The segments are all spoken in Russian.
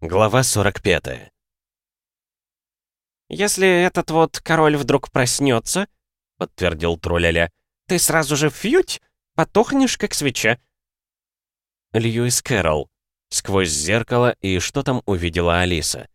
Глава 45 «Если этот вот король вдруг проснется, — подтвердил Труляля, — ты сразу же фьють, потухнешь, как свеча». Льюис Кэрролл. Сквозь зеркало и что там увидела Алиса.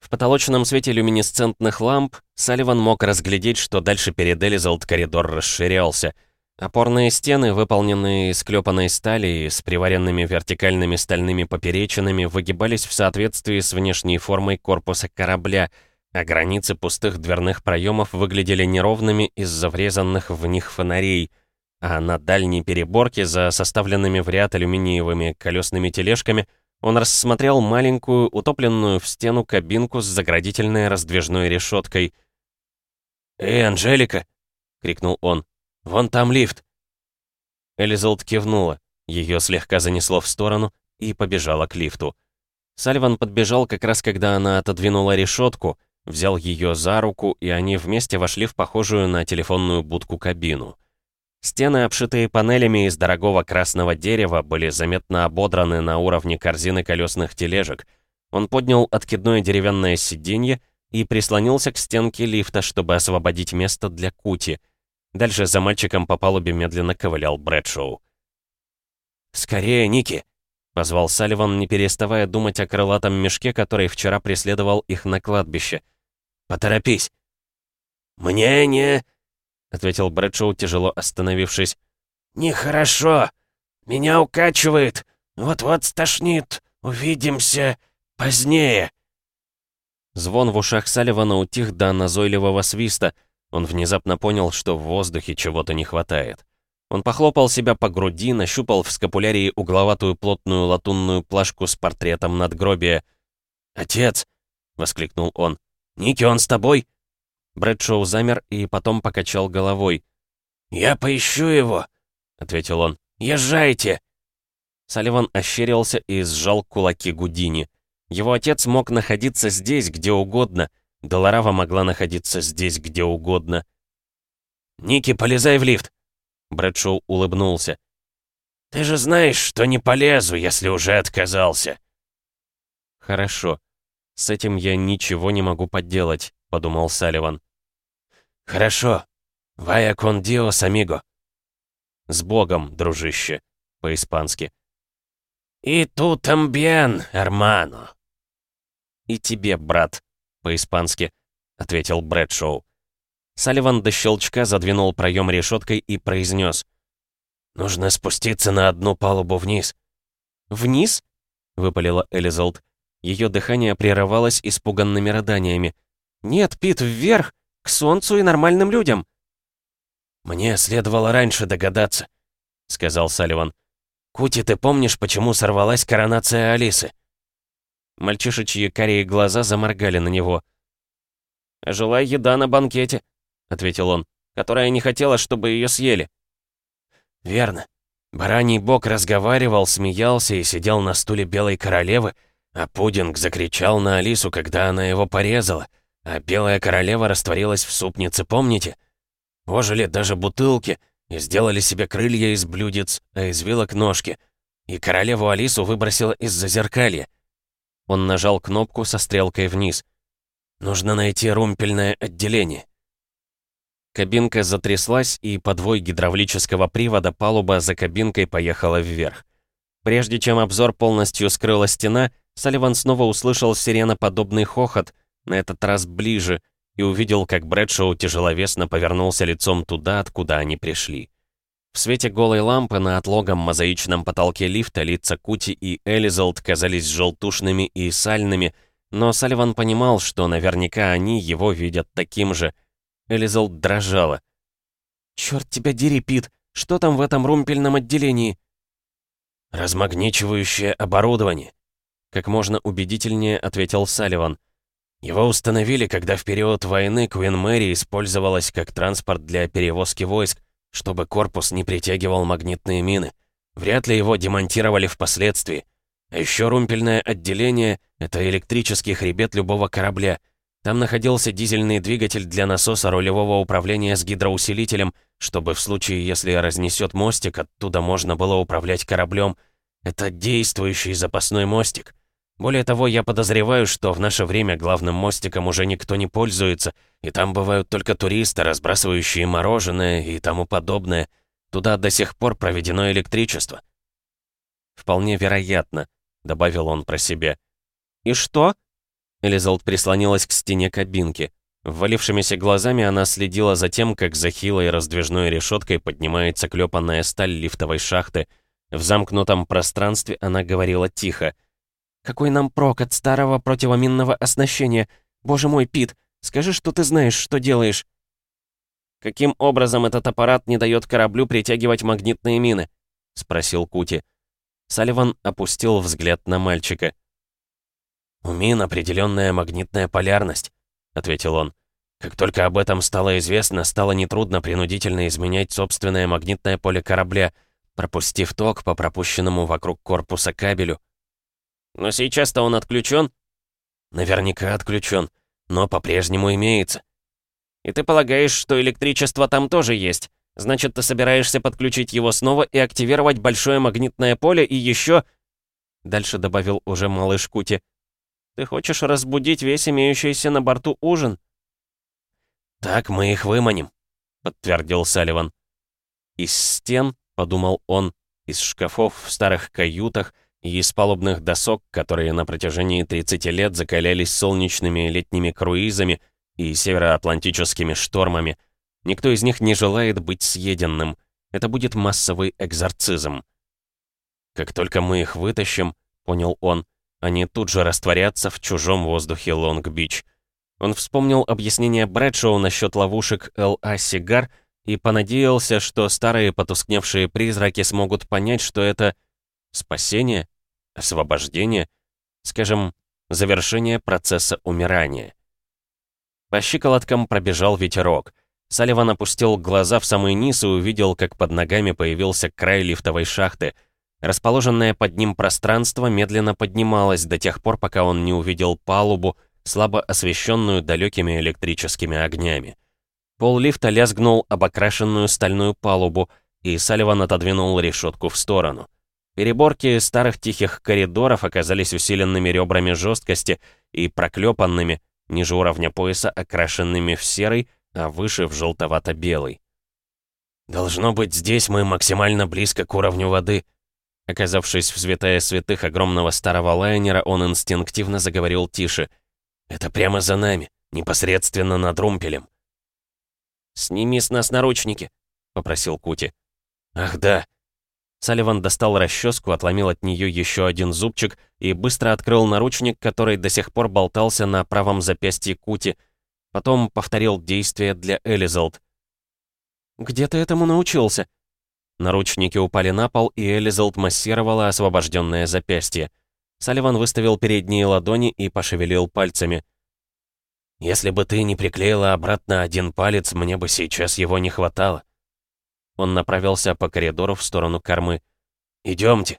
В потолочном свете люминесцентных ламп Салливан мог разглядеть, что дальше перед Элизалд коридор расширялся — Опорные стены, выполненные из клепанной стали и с приваренными вертикальными стальными поперечинами, выгибались в соответствии с внешней формой корпуса корабля, а границы пустых дверных проемов выглядели неровными из-за врезанных в них фонарей, а на дальней переборке, за составленными в ряд алюминиевыми колесными тележками, он рассмотрел маленькую, утопленную в стену кабинку с заградительной раздвижной решеткой. «Эй, Анжелика!» — крикнул он. «Вон там лифт!» Элизалд кивнула, ее слегка занесло в сторону и побежала к лифту. Сальван подбежал как раз когда она отодвинула решетку, взял ее за руку, и они вместе вошли в похожую на телефонную будку кабину. Стены, обшитые панелями из дорогого красного дерева, были заметно ободраны на уровне корзины колесных тележек. Он поднял откидное деревянное сиденье и прислонился к стенке лифта, чтобы освободить место для Кути — Дальше за мальчиком по палубе медленно ковылял Брэдшоу. «Скорее, Ники!» — позвал Салливан, не переставая думать о крылатом мешке, который вчера преследовал их на кладбище. «Поторопись!» «Мне не...» — ответил Брэдшоу, тяжело остановившись. «Нехорошо. Меня укачивает. Вот-вот стошнит. Увидимся позднее». Звон в ушах Салливана утих до назойливого свиста — он внезапно понял, что в воздухе чего-то не хватает. Он похлопал себя по груди, нащупал в скапулярии угловатую плотную латунную плашку с портретом надгробия. «Отец!» — воскликнул он. «Ники, он с тобой?» Брэдшоу замер и потом покачал головой. «Я поищу его!» — ответил он. «Езжайте!» Салливан ощерился и сжал кулаки Гудини. Его отец мог находиться здесь, где угодно — Долорава могла находиться здесь где угодно. «Ники, полезай в лифт!» Брэдшоу улыбнулся. «Ты же знаешь, что не полезу, если уже отказался!» «Хорошо. С этим я ничего не могу поделать», — подумал Салливан. «Хорошо. Вая кон диос, амиго». «С Богом, дружище», — по-испански. «И тут амбьен, hermano». «И тебе, брат», по-испански», — ответил Брэдшоу. Салливан до щелчка задвинул проем решеткой и произнес. «Нужно спуститься на одну палубу вниз». «Вниз?» — выпалила Элизалд. Ее дыхание прерывалось испуганными рыданиями. «Нет, Пит, вверх! К солнцу и нормальным людям!» «Мне следовало раньше догадаться», — сказал Салливан. «Кути, ты помнишь, почему сорвалась коронация Алисы?» Мальчишечьи карие глаза заморгали на него. «Жила еда на банкете», — ответил он, «которая не хотела, чтобы ее съели». «Верно. Бараний бог разговаривал, смеялся и сидел на стуле белой королевы, а пудинг закричал на Алису, когда она его порезала, а белая королева растворилась в супнице, помните? Ожили даже бутылки и сделали себе крылья из блюдец, а из вилок ножки, и королеву Алису выбросила из-за зеркалья. Он нажал кнопку со стрелкой вниз. «Нужно найти румпельное отделение». Кабинка затряслась, и подвой гидравлического привода палуба за кабинкой поехала вверх. Прежде чем обзор полностью скрыла стена, Салливан снова услышал сиреноподобный хохот, на этот раз ближе, и увидел, как Брэдшоу тяжеловесно повернулся лицом туда, откуда они пришли. В свете голой лампы на отлогом мозаичном потолке лифта лица Кути и Элизалд казались желтушными и сальными, но Салливан понимал, что наверняка они его видят таким же. Элизалд дрожала. «Чёрт тебя дери, Пит! Что там в этом румпельном отделении?» «Размагничивающее оборудование», — как можно убедительнее ответил Салливан. «Его установили, когда в период войны Куин Мэри использовалась как транспорт для перевозки войск, чтобы корпус не притягивал магнитные мины. Вряд ли его демонтировали впоследствии. А еще румпельное отделение — это электрический хребет любого корабля. Там находился дизельный двигатель для насоса рулевого управления с гидроусилителем, чтобы в случае, если разнесет мостик, оттуда можно было управлять кораблем. Это действующий запасной мостик. Более того, я подозреваю, что в наше время главным мостиком уже никто не пользуется, и там бывают только туристы, разбрасывающие мороженое и тому подобное. Туда до сих пор проведено электричество. «Вполне вероятно», — добавил он про себя. «И что?» Элизалд прислонилась к стене кабинки. Ввалившимися глазами она следила за тем, как за хилой раздвижной решеткой поднимается клепанная сталь лифтовой шахты. В замкнутом пространстве она говорила тихо — какой нам прок от старого противоминного оснащения? Боже мой, Пит, скажи, что ты знаешь, что делаешь». «Каким образом этот аппарат не дает кораблю притягивать магнитные мины?» — спросил Кути. Салливан опустил взгляд на мальчика. «У мин определенная магнитная полярность», — ответил он. «Как только об этом стало известно, стало нетрудно принудительно изменять собственное магнитное поле корабля, пропустив ток по пропущенному вокруг корпуса кабелю. Но сейчас-то он отключен? Наверняка отключен, но по-прежнему имеется. И ты полагаешь, что электричество там тоже есть? Значит, ты собираешься подключить его снова и активировать большое магнитное поле и еще... Дальше добавил уже малыш Кути. Ты хочешь разбудить весь имеющийся на борту ужин? Так мы их выманим, подтвердил Салливан. Из стен, подумал он, из шкафов в старых каютах, и из палубных досок, которые на протяжении 30 лет закалялись солнечными летними круизами и североатлантическими штормами. Никто из них не желает быть съеденным. Это будет массовый экзорцизм. Как только мы их вытащим, понял он, они тут же растворятся в чужом воздухе Лонг-Бич. Он вспомнил объяснение Брэдшоу насчет ловушек Л.А. Сигар и понадеялся, что старые потускневшие призраки смогут понять, что это спасение освобождение, скажем, завершение процесса умирания. По щиколоткам пробежал ветерок. Салливан опустил глаза в самый низ и увидел, как под ногами появился край лифтовой шахты. Расположенное под ним пространство медленно поднималось до тех пор, пока он не увидел палубу, слабо освещенную далекими электрическими огнями. Пол лифта лязгнул об окрашенную стальную палубу, и Салливан отодвинул решетку в сторону. Переборки старых тихих коридоров оказались усиленными ребрами жесткости и проклепанными, ниже уровня пояса окрашенными в серый, а выше в желтовато-белый. «Должно быть, здесь мы максимально близко к уровню воды». Оказавшись в святая святых огромного старого лайнера, он инстинктивно заговорил тише. «Это прямо за нами, непосредственно над румпелем». «Сними с нас наручники», — попросил Кути. «Ах да, Салливан достал расческу, отломил от нее еще один зубчик и быстро открыл наручник, который до сих пор болтался на правом запястье Кути. Потом повторил действие для Элизалд. «Где ты этому научился?» Наручники упали на пол, и Элизалд массировала освобожденное запястье. Салливан выставил передние ладони и пошевелил пальцами. «Если бы ты не приклеила обратно один палец, мне бы сейчас его не хватало», он направился по коридору в сторону кормы. «Идемте».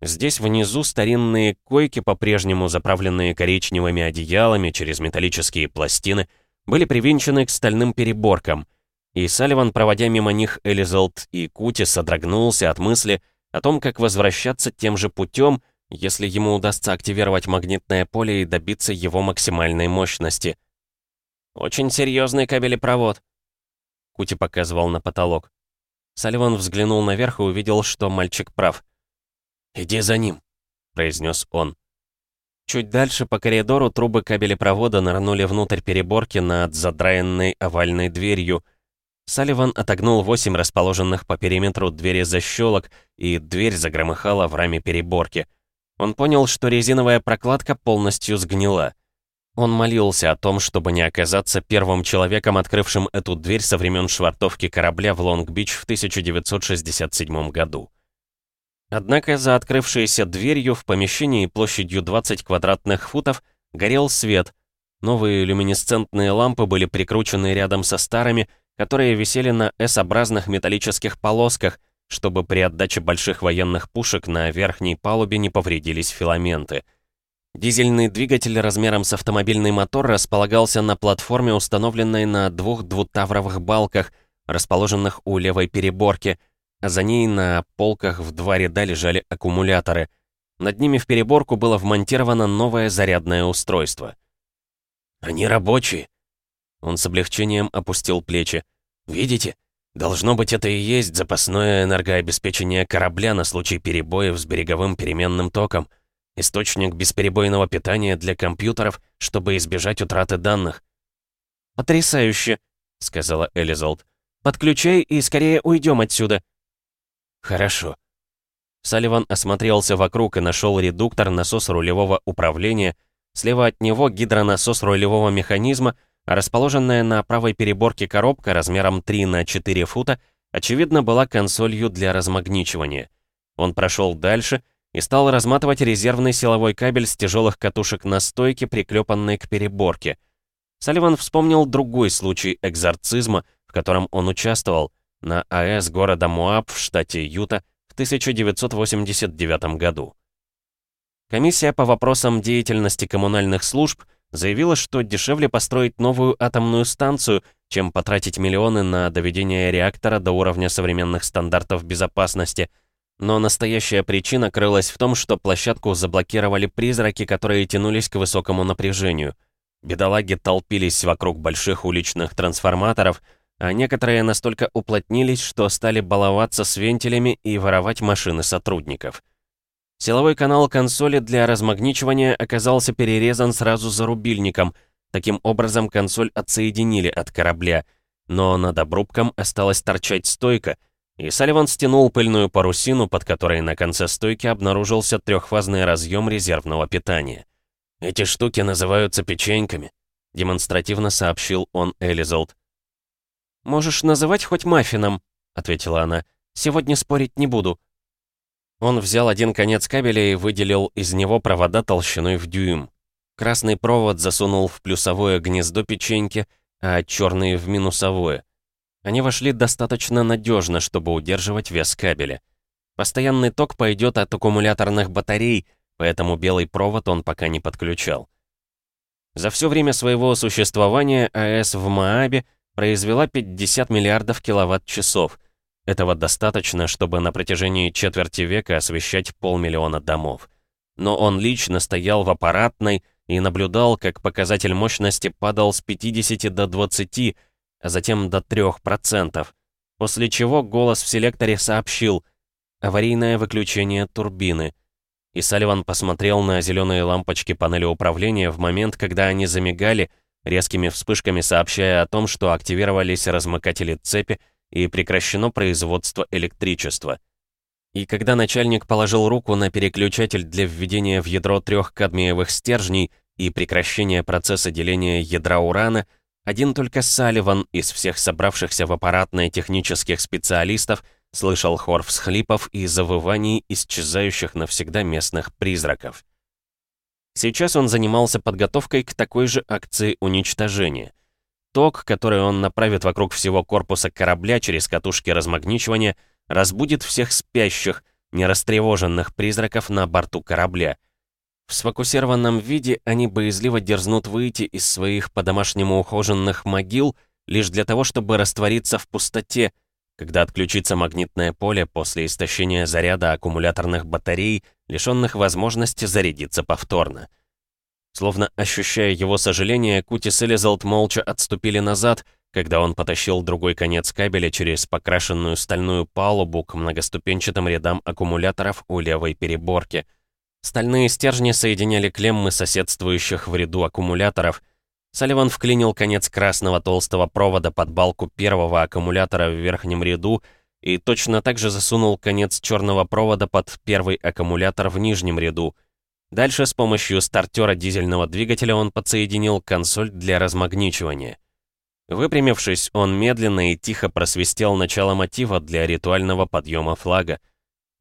Здесь внизу старинные койки, по-прежнему заправленные коричневыми одеялами через металлические пластины, были привинчены к стальным переборкам, и Салливан, проводя мимо них Элизалд и Кути, содрогнулся от мысли о том, как возвращаться тем же путем, если ему удастся активировать магнитное поле и добиться его максимальной мощности. «Очень серьезный кабелепровод», Кути показывал на потолок. Салливан взглянул наверх и увидел, что мальчик прав. «Иди за ним», — произнес он. Чуть дальше по коридору трубы кабелепровода нырнули внутрь переборки над задраенной овальной дверью. Салливан отогнул восемь расположенных по периметру двери защелок, и дверь загромыхала в раме переборки. Он понял, что резиновая прокладка полностью сгнила. Он молился о том, чтобы не оказаться первым человеком, открывшим эту дверь со времен швартовки корабля в Лонг-Бич в 1967 году. Однако за открывшейся дверью в помещении площадью 20 квадратных футов горел свет. Новые люминесцентные лампы были прикручены рядом со старыми, которые висели на S-образных металлических полосках, чтобы при отдаче больших военных пушек на верхней палубе не повредились филаменты — Дизельный двигатель размером с автомобильный мотор располагался на платформе, установленной на двух двутавровых балках, расположенных у левой переборки, а за ней на полках в два ряда лежали аккумуляторы. Над ними в переборку было вмонтировано новое зарядное устройство. «Они рабочие!» Он с облегчением опустил плечи. «Видите? Должно быть, это и есть запасное энергообеспечение корабля на случай перебоев с береговым переменным током. Источник бесперебойного питания для компьютеров, чтобы избежать утраты данных». «Потрясающе!» — сказала Элизалд. «Подключай и скорее уйдем отсюда». «Хорошо». Салливан осмотрелся вокруг и нашел редуктор насос рулевого управления. Слева от него гидронасос рулевого механизма — расположенная на правой переборке коробка размером 3 на 4 фута, очевидно, была консолью для размагничивания. Он прошел дальше и стал разматывать резервный силовой кабель с тяжелых катушек на стойке, приклепанной к переборке. Салливан вспомнил другой случай экзорцизма, в котором он участвовал, на АЭС города Муаб в штате Юта в 1989 году. Комиссия по вопросам деятельности коммунальных служб заявила, что дешевле построить новую атомную станцию, чем потратить миллионы на доведение реактора до уровня современных стандартов безопасности. Но настоящая причина крылась в том, что площадку заблокировали призраки, которые тянулись к высокому напряжению. Бедолаги толпились вокруг больших уличных трансформаторов, а некоторые настолько уплотнились, что стали баловаться с вентилями и воровать машины сотрудников. Силовой канал консоли для размагничивания оказался перерезан сразу за рубильником. Таким образом, консоль отсоединили от корабля. Но над обрубком осталась торчать стойка, и Салливан стянул пыльную парусину, под которой на конце стойки обнаружился трехфазный разъем резервного питания. «Эти штуки называются печеньками», — демонстративно сообщил он Элизолд. «Можешь называть хоть маффином», — ответила она. «Сегодня спорить не буду. Он взял один конец кабеля и выделил из него провода толщиной в дюйм. Красный провод засунул в плюсовое гнездо печеньки, а черный в минусовое. Они вошли достаточно надежно, чтобы удерживать вес кабеля. Постоянный ток пойдет от аккумуляторных батарей, поэтому белый провод он пока не подключал. За все время своего существования АЭС в Маабе произвела 50 миллиардов киловатт-часов, этого достаточно, чтобы на протяжении четверти века освещать полмиллиона домов. Но он лично стоял в аппаратной и наблюдал, как показатель мощности падал с 50 до 20, а затем до 3%, после чего голос в селекторе сообщил «аварийное выключение турбины». И Салливан посмотрел на зеленые лампочки панели управления в момент, когда они замигали, резкими вспышками сообщая о том, что активировались размыкатели цепи, и прекращено производство электричества. И когда начальник положил руку на переключатель для введения в ядро трех кадмиевых стержней и прекращения процесса деления ядра урана, один только Салливан из всех собравшихся в аппаратной технических специалистов слышал хор всхлипов и завываний исчезающих навсегда местных призраков. Сейчас он занимался подготовкой к такой же акции уничтожения — Ток, который он направит вокруг всего корпуса корабля через катушки размагничивания, разбудит всех спящих, нерастревоженных призраков на борту корабля. В сфокусированном виде они боязливо дерзнут выйти из своих по-домашнему ухоженных могил лишь для того, чтобы раствориться в пустоте, когда отключится магнитное поле после истощения заряда аккумуляторных батарей, лишенных возможности зарядиться повторно. Словно ощущая его сожаление, Кутис и Лизалт молча отступили назад, когда он потащил другой конец кабеля через покрашенную стальную палубу к многоступенчатым рядам аккумуляторов у левой переборки. Стальные стержни соединяли клеммы соседствующих в ряду аккумуляторов. Салливан вклинил конец красного толстого провода под балку первого аккумулятора в верхнем ряду и точно так же засунул конец черного провода под первый аккумулятор в нижнем ряду — Дальше с помощью стартера дизельного двигателя он подсоединил консоль для размагничивания. Выпрямившись, он медленно и тихо просвистел начало мотива для ритуального подъема флага.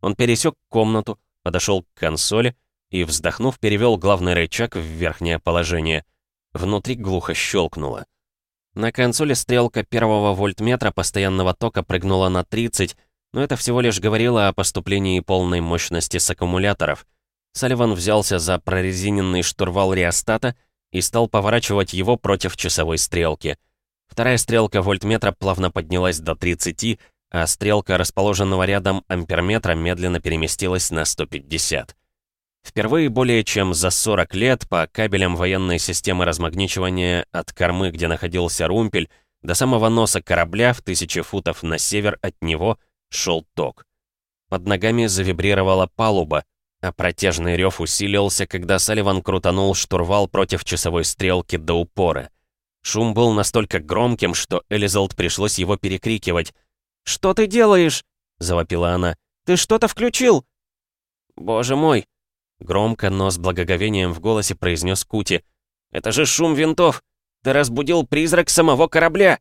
Он пересек комнату, подошел к консоли и, вздохнув, перевел главный рычаг в верхнее положение. Внутри глухо щелкнуло. На консоли стрелка первого вольтметра постоянного тока прыгнула на 30, но это всего лишь говорило о поступлении полной мощности с аккумуляторов. Салливан взялся за прорезиненный штурвал реостата и стал поворачивать его против часовой стрелки. Вторая стрелка вольтметра плавно поднялась до 30, а стрелка расположенного рядом амперметра медленно переместилась на 150. Впервые более чем за 40 лет по кабелям военной системы размагничивания от кормы, где находился румпель, до самого носа корабля в тысячи футов на север от него шел ток. Под ногами завибрировала палуба, а протяжный рев усилился, когда Салливан крутанул штурвал против часовой стрелки до упора. Шум был настолько громким, что Элизалд пришлось его перекрикивать. «Что ты делаешь?» — завопила она. «Ты что-то включил?» «Боже мой!» Громко, но с благоговением в голосе произнес Кути. «Это же шум винтов! Ты разбудил призрак самого корабля!»